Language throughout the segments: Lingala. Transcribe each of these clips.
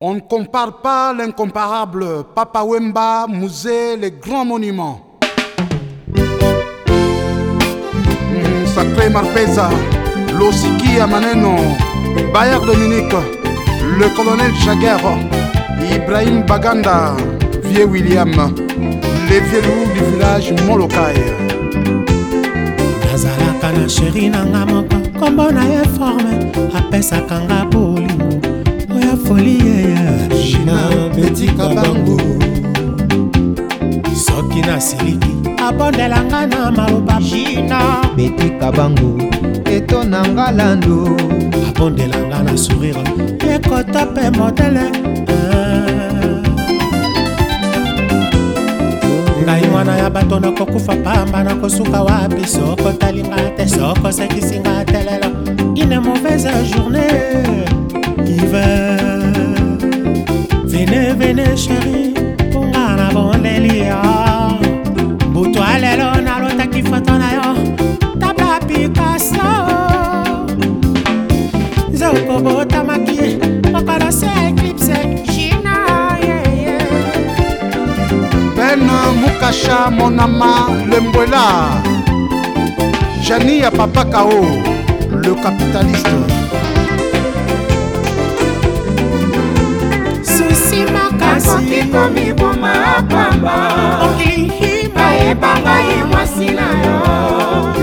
On ne compare pas l'incomparable Papa Wemba, Musée, les grands monuments. Mm, sacré Marpeza, Losiki Amaneno, Bayard Dominique, le colonel Chaguer, Ibrahim Baganda, Vieux William, les vieux loups du village Molokai. folieya jina betika bango soki nasiliki abondelanga na maloba jina betika bango eto na nga lando abondelanga na sourire ekota mpe modele ngai mwana ya bato nakokufa pamba nakosuka wapi soko talinga te soko sekisinga telelo une mauvaise journée hiver vene vene sheri mponga na bondeli yo butu alelo nalotaki foto na yo tabla pikaso nze okobotamaki okolose eclipse jina yeye ben mukasha monama lembwela jani ya papa kao le capitaliste komiboma apamba olingi bayebanga ye mwasi na yo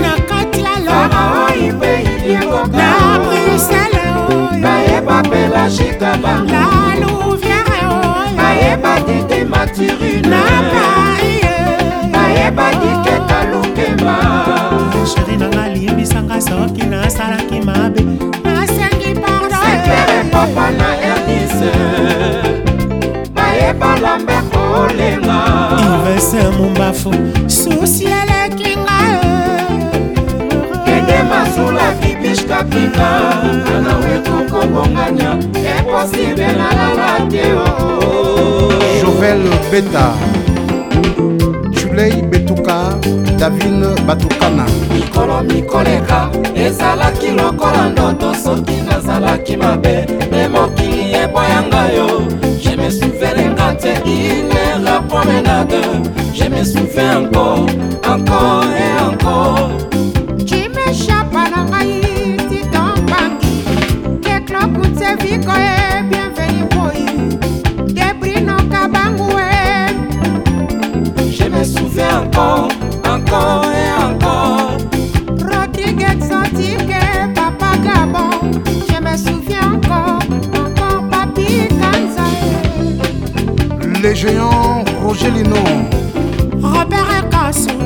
na kati laloma oyi mpe ibiyekoka na brisele oyo bayeba pelashika bango la louviere oyo bayeba dite matirine na parie bayeba dikeka lukema sheri nanga limbisanga soki nasalaki prince ya mombafu susi eleki nga kende masula kibishkapika anawekokobonganya eposible nalala te jovel beta julei betuka davine batukana mikolo mikoleka ezalaki lokola ndoto soki nazalaki mabe je me souviens encore, encore et encore. Tu m'échappes à la tu t'en bandit. Que clope ou te vico et bienvenue pour lui. Débris non cabangoué. Je me souviens encore, encore et encore. Rodriguez senti que papa Gabon. Je me souviens encore, encore papi Kanzaï. Les géants Roger Rogelino.